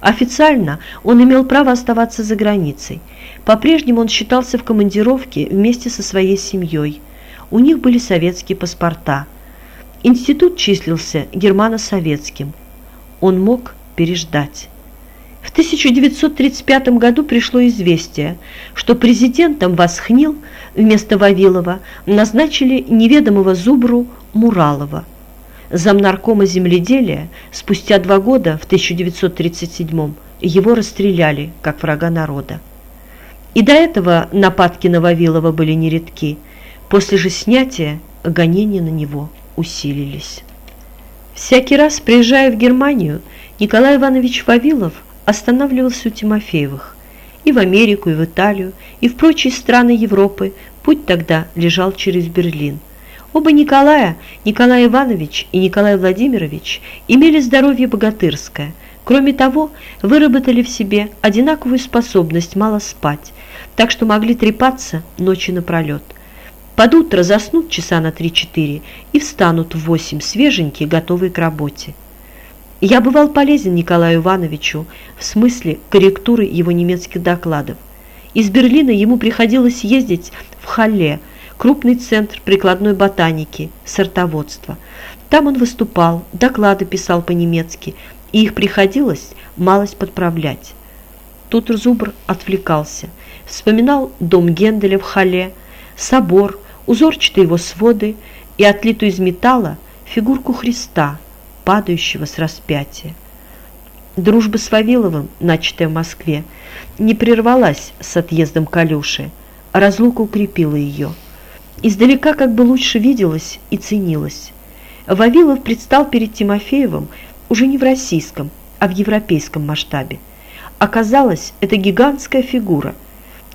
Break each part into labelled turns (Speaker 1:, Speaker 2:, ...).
Speaker 1: Официально он имел право оставаться за границей. По-прежнему он считался в командировке вместе со своей семьей. У них были советские паспорта. Институт числился германо-советским. Он мог переждать. В 1935 году пришло известие, что президентом Восхнил вместо Вавилова назначили неведомого Зубру Муралова. Замнаркома земледелия спустя два года, в 1937 его расстреляли, как врага народа. И до этого нападки на Вавилова были нередки. После же снятия гонения на него усилились. Всякий раз, приезжая в Германию, Николай Иванович Вавилов – останавливался у Тимофеевых. И в Америку, и в Италию, и в прочие страны Европы путь тогда лежал через Берлин. Оба Николая, Николай Иванович и Николай Владимирович, имели здоровье богатырское. Кроме того, выработали в себе одинаковую способность мало спать, так что могли трепаться ночи напролет. Под утро заснут часа на 3-4 и встанут в 8 свеженькие, готовые к работе. Я бывал полезен Николаю Ивановичу в смысле корректуры его немецких докладов. Из Берлина ему приходилось ездить в Халле, крупный центр прикладной ботаники, сортоводства. Там он выступал, доклады писал по-немецки, и их приходилось малость подправлять. Тут Зубр отвлекался, вспоминал дом Генделя в Халле, собор, узорчатые его своды и отлитую из металла фигурку Христа – падающего с распятия. Дружба с Вавиловым, начатая в Москве, не прервалась с отъездом Калюши, а разлука укрепила ее. Издалека как бы лучше виделась и ценилась. Вавилов предстал перед Тимофеевым уже не в российском, а в европейском масштабе. Оказалось, это гигантская фигура.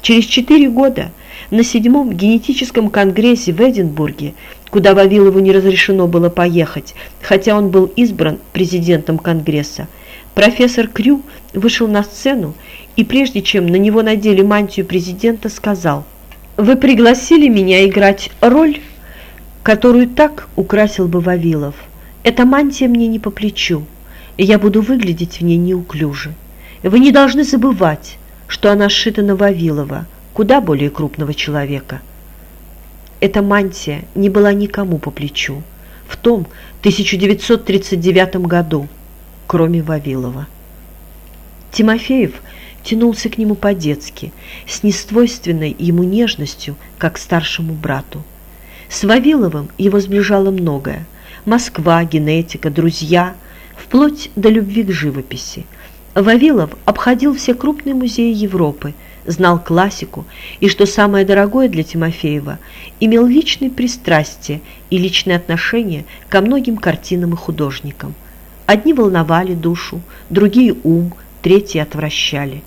Speaker 1: Через четыре года на седьмом генетическом конгрессе в Эдинбурге куда Вавилову не разрешено было поехать, хотя он был избран президентом Конгресса. Профессор Крю вышел на сцену и прежде чем на него надели мантию президента, сказал «Вы пригласили меня играть роль, которую так украсил бы Вавилов. Эта мантия мне не по плечу, и я буду выглядеть в ней неуклюже. Вы не должны забывать, что она сшита на Вавилова, куда более крупного человека». Эта мантия не была никому по плечу в том 1939 году, кроме Вавилова. Тимофеев тянулся к нему по-детски, с несвойственной ему нежностью, как старшему брату. С Вавиловым его сближало многое – Москва, генетика, друзья, вплоть до любви к живописи. Вавилов обходил все крупные музеи Европы – знал классику и, что самое дорогое для Тимофеева, имел личные пристрастия и личные отношения ко многим картинам и художникам. Одни волновали душу, другие – ум, третьи – отвращали.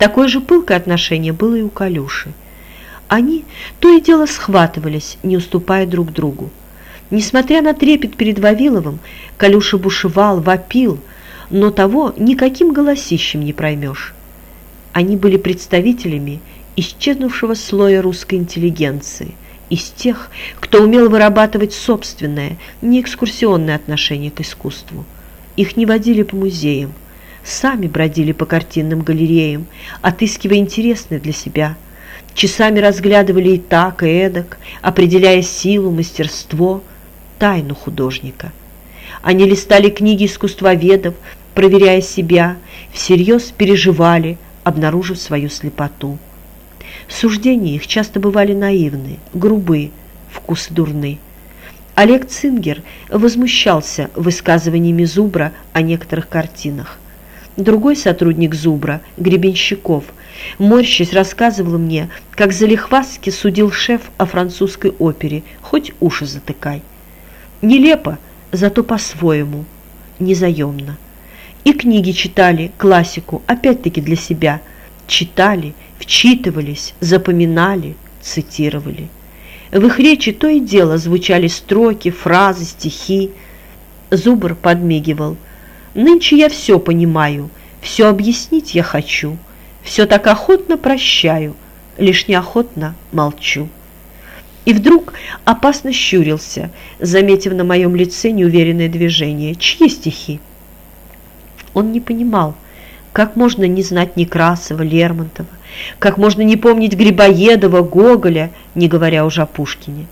Speaker 1: Такое же пылкое отношение было и у Калюши. Они то и дело схватывались, не уступая друг другу. Несмотря на трепет перед Вавиловым, Калюша бушевал, вопил, но того никаким голосищем не проймешь. Они были представителями исчезнувшего слоя русской интеллигенции, из тех, кто умел вырабатывать собственное, не экскурсионное отношение к искусству. Их не водили по музеям, сами бродили по картинным галереям, отыскивая интересное для себя. Часами разглядывали и так, и эдак, определяя силу, мастерство, тайну художника. Они листали книги искусствоведов, проверяя себя, всерьез переживали – обнаружив свою слепоту. Суждения их часто бывали наивны, грубы, вкусы дурны. Олег Цингер возмущался высказываниями Зубра о некоторых картинах. Другой сотрудник Зубра, Гребенщиков, морщись рассказывал мне, как залихвастски судил шеф о французской опере, хоть уши затыкай. Нелепо, зато по-своему, незаемно. И книги читали, классику, опять-таки для себя. Читали, вчитывались, запоминали, цитировали. В их речи то и дело звучали строки, фразы, стихи. Зубр подмигивал. «Нынче я все понимаю, все объяснить я хочу, все так охотно прощаю, лишь неохотно молчу». И вдруг опасно щурился, заметив на моем лице неуверенное движение. Чьи стихи? Он не понимал, Как можно не знать Некрасова, Лермонтова? Как можно не помнить Грибоедова, Гоголя, не говоря уже о Пушкине?